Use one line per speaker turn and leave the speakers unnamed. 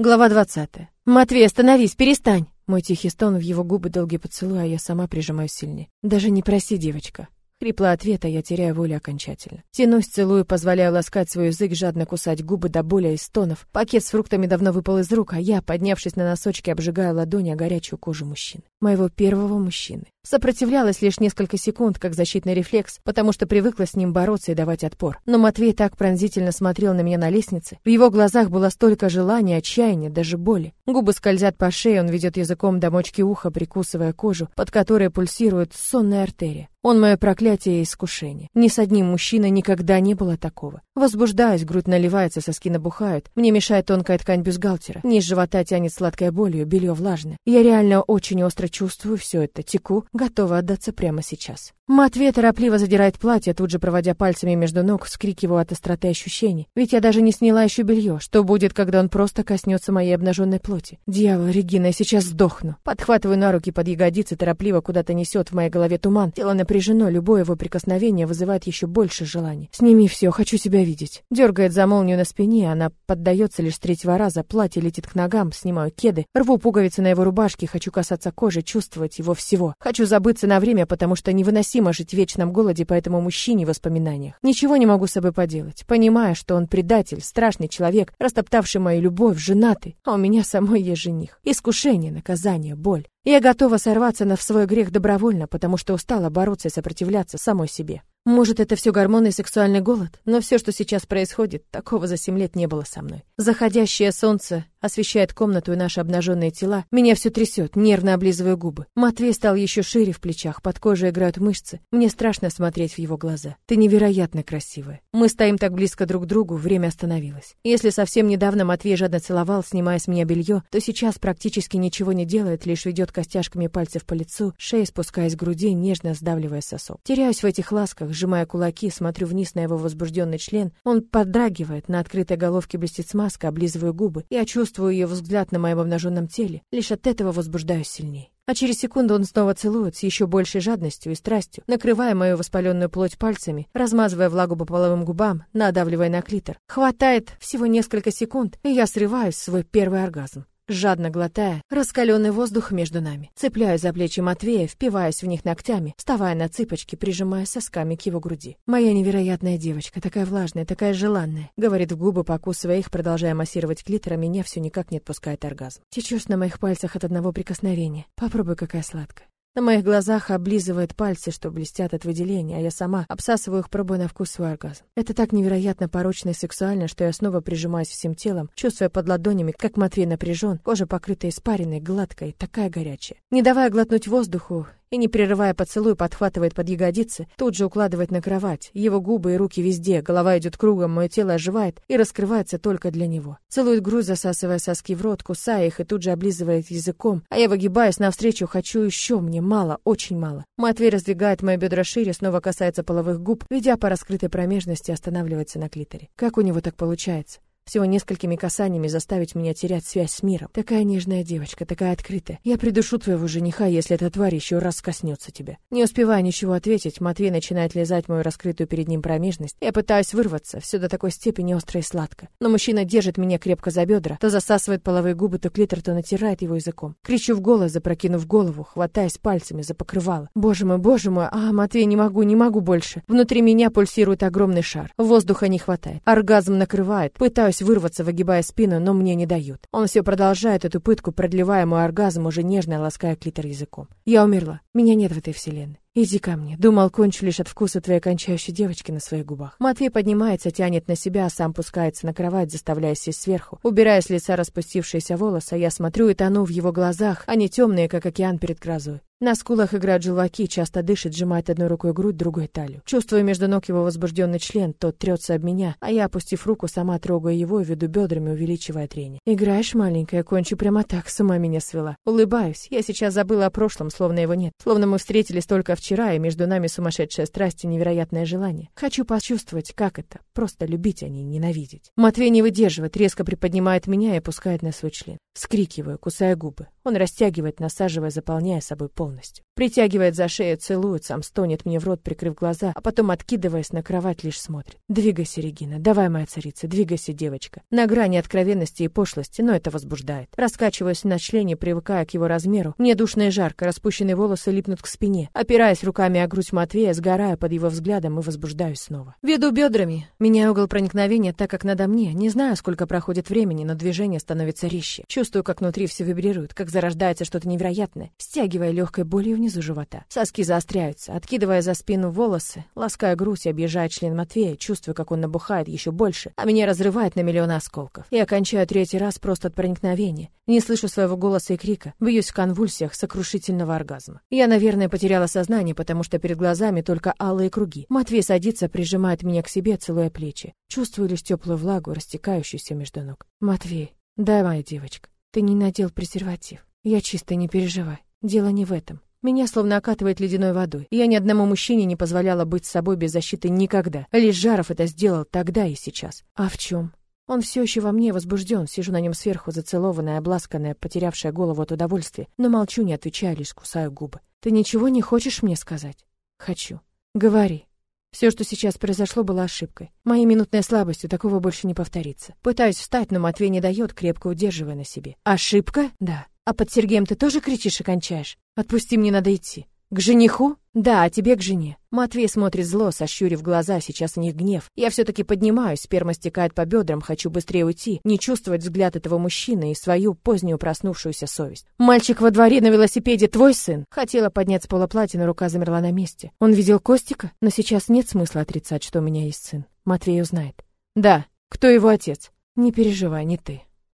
Глава 20. Матвей, остановись, перестань. Мой тихий стон в его губы, долгий поцелуй, а я сама прижимаюсь сильнее. Даже не проси, девочка. Хрипло ответа, я теряю волю окончательно. Тянусь, целую, позволяю ласкать свой язык, жадно кусать губы до боли и стонов. Пакет с фруктами давно выпал из рук, а я, поднявшись на носочки, обжигаю ладони о горячую кожу мужчины. Моего первого мужчины. Сопротивлялась лишь несколько секунд, как защитный рефлекс, потому что привыкла с ним бороться и давать отпор. Но Матвей так пронзительно смотрел на меня на лестнице. В его глазах было столько желания, отчаяния, даже боли. Губы скользят по шее, он ведет языком до мочки уха, прикусывая кожу, под которой пульсирует сонная артерия. Он мое проклятие и искушение. Ни с одним мужчиной никогда не было такого. Возбуждаюсь, грудь наливается, соски набухают. Мне мешает тонкая ткань бюстгальтера. Низ живота тянет сладкой болью, белье влажное. Я реально очень остро чувствую все это, теку, готова отдаться прямо сейчас. Матвей торопливо задирает платье, тут же проводя пальцами между ног, вскрикиваю от остроты ощущений. Ведь я даже не сняла еще белье. Что будет, когда он просто коснется моей обнаженной плоти? Дьявол, Регина, я сейчас сдохну. Подхватываю на руки под ягодицы, торопливо куда-то несет в моей голове туман. Тело напряжено, любое его прикосновение вызывает еще больше желаний. Сними все, хочу себя видеть. Дергает за молнию на спине, она поддается лишь с третьего раза, платье летит к ногам, снимаю кеды, рву пуговицы на его рубашке, хочу касаться кожи, чувствовать его всего. Хочу забыться на время, потому что невыносимо жить в вечном голоде по этому мужчине в воспоминаниях. Ничего не могу с собой поделать, понимая, что он предатель, страшный человек, растоптавший мою любовь, женатый, а у меня самой есть жених. Искушение, наказание, боль. Я готова сорваться на свой грех добровольно, потому что устала бороться и сопротивляться самой себе. Может, это все гормоны и сексуальный голод, но все, что сейчас происходит, такого за семь лет не было со мной. Заходящее солнце освещает комнату и наши обнаженные тела. Меня все трясет, нервно облизываю губы. Матвей стал еще шире в плечах, под кожей играют мышцы. Мне страшно смотреть в его глаза. Ты невероятно красивая. Мы стоим так близко друг к другу, время остановилось. Если совсем недавно Матвей жадно целовал, снимая с меня белье, то сейчас практически ничего не делает, лишь ведет костяшками пальцев по лицу, шеей спускаясь к груди, нежно сдавливая сосок. Теряюсь в этих ласках, сжимая кулаки, смотрю вниз на его возбужденный член. Он подрагивает, на открытой головке блестит смазка, облизываю губы. Я чувствую ее взгляд на моем обнаженном теле. Лишь от этого возбуждаюсь сильнее. А через секунду он снова целует с еще большей жадностью и страстью, накрывая мою воспаленную плоть пальцами, размазывая влагу по половым губам, надавливая на клитор. Хватает всего несколько секунд, и я срываюсь в свой первый оргазм жадно глотая раскаленный воздух между нами. Цепляю за плечи Матвея, впиваясь в них ногтями, вставая на цыпочки, прижимая сосками к его груди. «Моя невероятная девочка, такая влажная, такая желанная», — говорит в губы, покусывая их, продолжая массировать клитор, а меня все никак не отпускает оргазм. Течешь на моих пальцах от одного прикосновения. Попробуй, какая сладкая. На моих глазах облизывает пальцы, что блестят от выделения, а я сама обсасываю их, пробуя на вкус свой оргазм. Это так невероятно порочно и сексуально, что я снова прижимаюсь всем телом, чувствуя под ладонями, как Матвей напряжен, кожа покрыта испариной, гладкой, такая горячая. Не давая глотнуть воздуху, и, не прерывая поцелуй, подхватывает под ягодицы, тут же укладывает на кровать. Его губы и руки везде, голова идет кругом, мое тело оживает и раскрывается только для него. Целует грудь, засасывая соски в рот, кусая их и тут же облизывает языком, а я выгибаюсь навстречу, хочу еще, мне мало, очень мало. Матвей раздвигает мои бедра шире, снова касается половых губ, ведя по раскрытой промежности, останавливается на клиторе. Как у него так получается? Всего несколькими касаниями заставить меня терять связь с миром. Такая нежная девочка, такая открытая. Я придушу твоего жениха, если эта тварь еще раз коснется тебя. Не успевая ничего ответить, Матвей начинает лизать мою раскрытую перед ним промежность. Я пытаюсь вырваться, все до такой степени остро и сладко. Но мужчина держит меня крепко за бедра, то засасывает половые губы, то клитор, то натирает его языком. Кричу в голос, запрокинув голову, хватаясь пальцами за покрывало. Боже мой, боже мой, а, Матвей, не могу, не могу больше. Внутри меня пульсирует огромный шар. Воздуха не хватает. Оргазм накрывает. Пытаюсь пытаюсь вырваться, выгибая спину, но мне не дают. Он все продолжает эту пытку, продлевая мой оргазм, уже нежно лаская клитор языком. Я умерла. Меня нет в этой вселенной. Иди ко мне. Думал, кончу лишь от вкуса твоей кончающей девочки на своих губах. Матвей поднимается, тянет на себя, а сам пускается на кровать, заставляя сесть сверху. Убирая с лица распустившиеся волосы, я смотрю и тону в его глазах, они темные, как океан перед грозой. На скулах играют желваки, часто дышит, сжимает одной рукой грудь, другой талию. Чувствую между ног его возбужденный член, тот трется об меня, а я, опустив руку, сама трогаю его и веду бедрами, увеличивая трение. Играешь, маленькая, кончу прямо так, с ума меня свела. Улыбаюсь, я сейчас забыла о прошлом, словно его нет. Словно мы встретились только вчера вчера, и между нами сумасшедшая страсть и невероятное желание. Хочу почувствовать, как это — просто любить, а не ненавидеть. Матвей не выдерживает, резко приподнимает меня и опускает на свой член. Вскрикиваю, кусая губы. Он растягивает, насаживая, заполняя собой полностью. Притягивает за шею, целует, сам стонет мне в рот, прикрыв глаза, а потом, откидываясь на кровать, лишь смотрит. «Двигайся, Регина, давай, моя царица, двигайся, девочка». На грани откровенности и пошлости, но это возбуждает. Раскачиваясь на члене, привыкая к его размеру, мне душно и жарко, распущенные волосы липнут к спине. Опираясь руками о грудь Матвея, сгорая под его взглядом и возбуждаюсь снова. Веду бедрами, меняю угол проникновения, так как надо мне. Не знаю, сколько проходит времени, но движение становится резче. Чувствую, как внутри все вибрирует, как зарождается что-то невероятное, стягивая легкой болью внизу живота. Соски заостряются, откидывая за спину волосы, лаская грудь и объезжая член Матвея, чувствую, как он набухает еще больше, а меня разрывает на миллион осколков. Я кончаю третий раз просто от проникновения. Не слышу своего голоса и крика, бьюсь в конвульсиях сокрушительного оргазма. Я, наверное, потеряла сознание, потому что перед глазами только алые круги. Матвей садится, прижимает меня к себе, целуя плечи. Чувствую лишь теплую влагу, растекающуюся между ног. Матвей, да, моя девочка. Ты не надел презерватив. Я чисто не переживай. Дело не в этом. Меня словно окатывает ледяной водой. Я ни одному мужчине не позволяла быть с собой без защиты никогда. Лишь Жаров это сделал тогда и сейчас. А в чем? Он все еще во мне возбужден, сижу на нем сверху, зацелованная, обласканная, потерявшая голову от удовольствия, но молчу, не отвечаю, лишь кусаю губы. Ты ничего не хочешь мне сказать? Хочу. Говори. Все, что сейчас произошло, было ошибкой. Моей минутной слабостью такого больше не повторится. Пытаюсь встать, но Матвей не дает, крепко удерживая на себе. Ошибка? Да. А под Сергеем ты тоже кричишь и кончаешь? Отпусти, мне надо идти. К жениху? Да, а тебе к жене. Матвей смотрит зло, сощурив глаза, сейчас в них гнев. Я все-таки поднимаюсь, сперма стекает по бедрам, хочу быстрее уйти, не чувствовать взгляд этого мужчины и свою позднюю проснувшуюся совесть. Мальчик во дворе на велосипеде твой сын? Хотела поднять с пола платье, но рука замерла на месте. Он видел Костика? Но сейчас нет смысла отрицать, что у меня есть сын. Матвей узнает. Да, кто его отец? Не переживай, не ты.